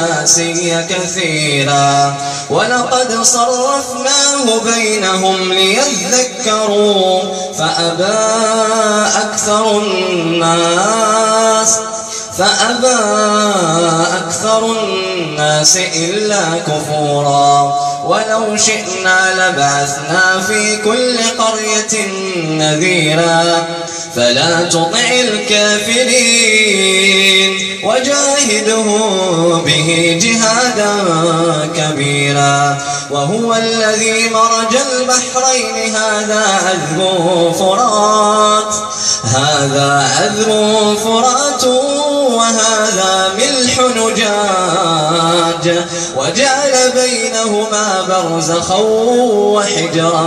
وأناسيا كثيرا. ولقد صرفناه بينهم ليذكروا فأبى أكثر الناس فأبى أكثر الناس إلا كفورا. ولو شئنا لبعثنا في كل قرية نذيرا. فلا تطع الكافرين. وجاهده به جهادا كبيرا وهو الذي مرج البحرين. هذا عذب فرات هذا عذب فرات وهذا ملح نجاج. وجعل بينهما برزخا وحجرا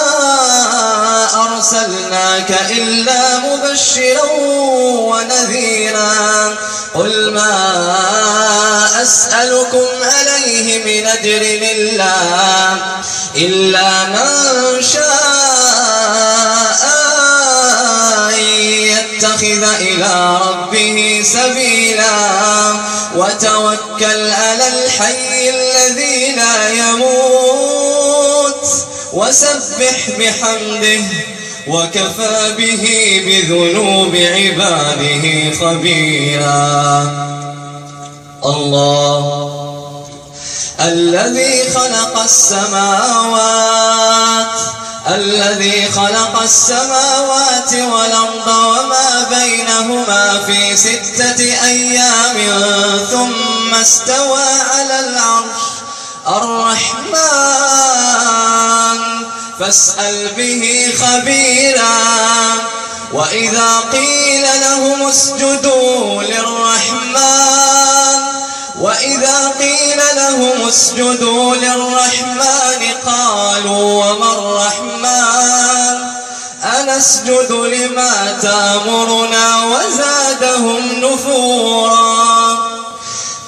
أرسلناك إلا مبشرا ونذيرا. قل ما أسألكم عليه من أجر إلا إلا من شاء يتخذ إلى ربه سبيلا. وتوكل على الحي الذي لا يموت. وسبح بحمده. وكفى به بذنوب عباده خبيرا. الله الذي خلق السماوات الذي خلق السماوات والأرض وما بينهما في ستة أيام ثم استوى على العرش. الرحمن فاسأل به خبيرا. وإذا قيل لهم اسجدوا للرحمن وإذا قيل لهم اسجدوا للرحمن قالوا وما الرحمن؟ أنسجد لما تامرنا وزادهم نفورا.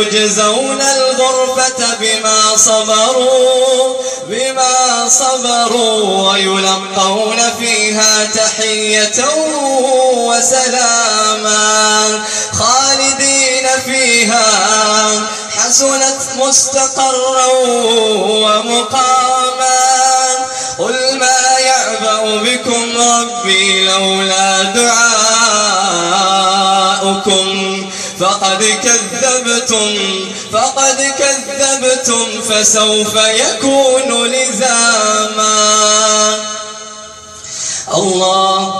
يجزون الغرفة بما صبروا بما صبروا ويلقون فيها تحية وسلاما خالدين فيها. حسنت مستقرا ومقاما. قل ما يعبأ بكم ربي لولا دعاؤكم. فقد كذبتم فقد كذبتم فسوف يكون لزاما. الله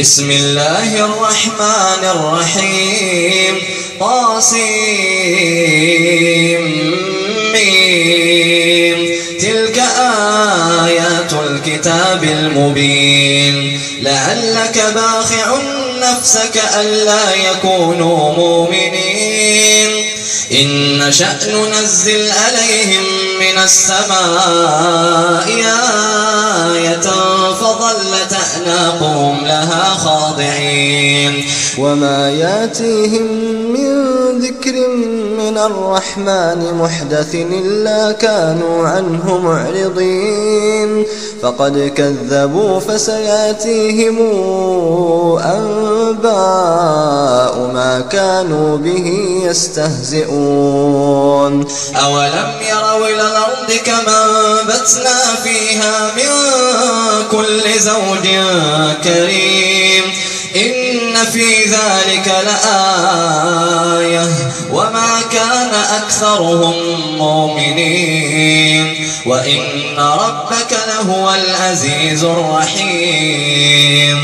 بسم الله الرحمن الرحيم. طاسيم. تلك آيات الكتاب المبين. لعلك باخع نفسك ألا يكونوا مؤمنين. إن شأن ننزل عليهم من السماء آية فظلت أعناقهم لها خاضعين. وما يأتيهم من ذكر من الرحمن محدث إلا كانوا عنه معرضين. فقد كذبوا فسيأتيهم أنباء كانوا به يستهزئون. أولم يروا إلى الأرض كما أنبتنا فيها من كل زوج كريم. إن في ذلك لآية وما كان أكثرهم مؤمنين. وإن ربك لهو العزيز الرحيم.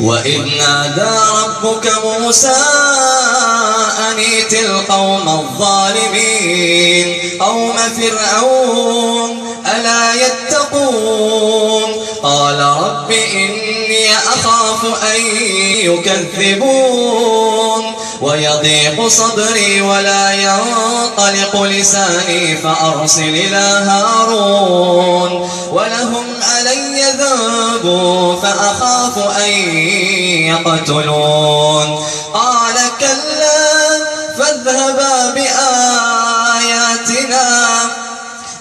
وإذ نادى ربك موسى أنيت القوم الظالمين قوم فرعون ألا يتقون قال رب إني أخاف أن يكذبون ويضيق صدري ولا ينطلق لساني فأرسل إلى هارون ولهم علي ذنب فأخاف أن يقتلون. قال كلا فاذهبا بآياتنا.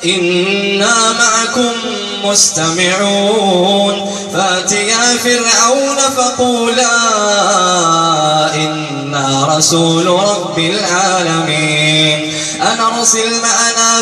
إنا معكم مستمعون. فأتيا فرعون فقولا إنا رسول رب العالمين. أن أرسل معنا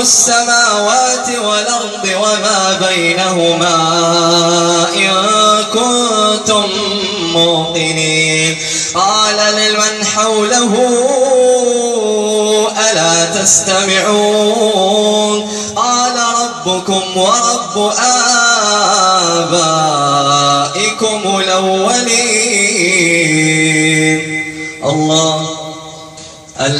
السماوات والأرض وما بينهما إن كنتم موقنين. قال لمن حوله ألا تستمعون؟ قال ربكم ورب آبائكم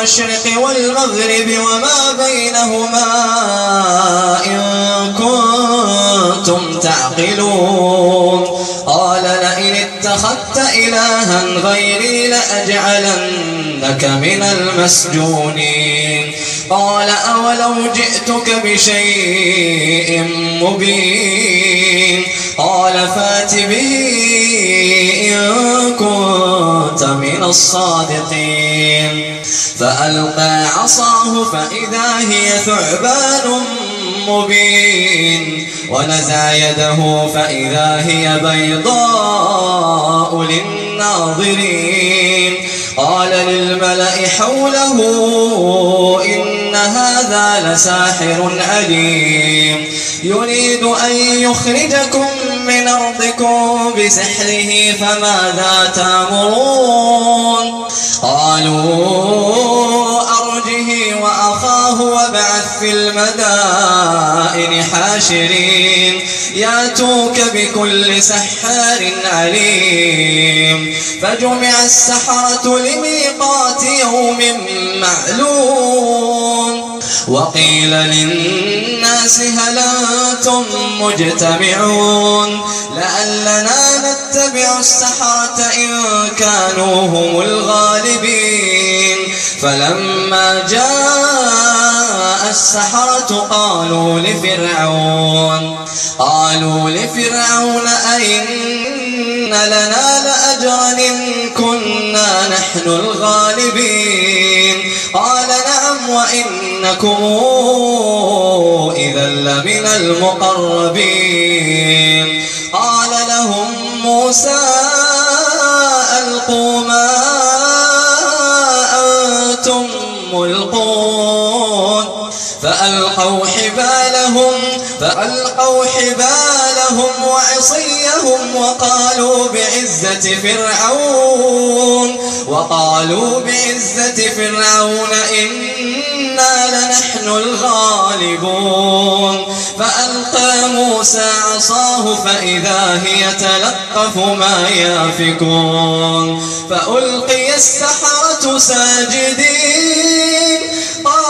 المشرق والمغرب وما بينهما إن كنتم تعقلون. قال لئن اتخذت إلها غيري لأجعلنك من المسجونين. قال أولو جئتك بشيء مبين؟ قال فات به إن كنت من الصادقين. فألقى عصاه فإذا هي ثعبان مبين. ونزع يده فإذا هي بيضاء للناظرين. قال للملأ حوله إن هذا لساحر عليم. يريد أن يخرجكم من أرضكم بسحره فماذا تأمرون؟ قالوا أرجه وأخاه وابعث في المدائن حاشرين. ياتوك بكل سحار عليم. فجمع السحرة لميقات يوم معلوم. وقيل للناس هل أنتم مجتمعون؟ لعلنا نتبع السحرة إن كانوا هم الغالبين. فلما جاء السحرة قالوا لفرعون قالوا لفرعون أئن لنا لأجرا إن كنا نحن الغالبين قال نعم وإنكم إذا لمن المقربين قال لهم موسى ألقوا ما أنتم ملقون فألقوا حبالهم فألقوا حبالهم وعصيهم وقالوا بعزة فرعون وقالوا بعزة فرعون إنا لنحن الغالبون فألقى موسى عصاه فإذا هي تلقف ما يافكون فألقي السحرة ساجدين. قالوا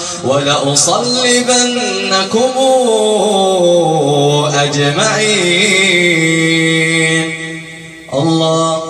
ولأصلبنكم أجمعين. الله